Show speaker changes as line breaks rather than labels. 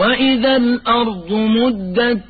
وإذا الأرض مدت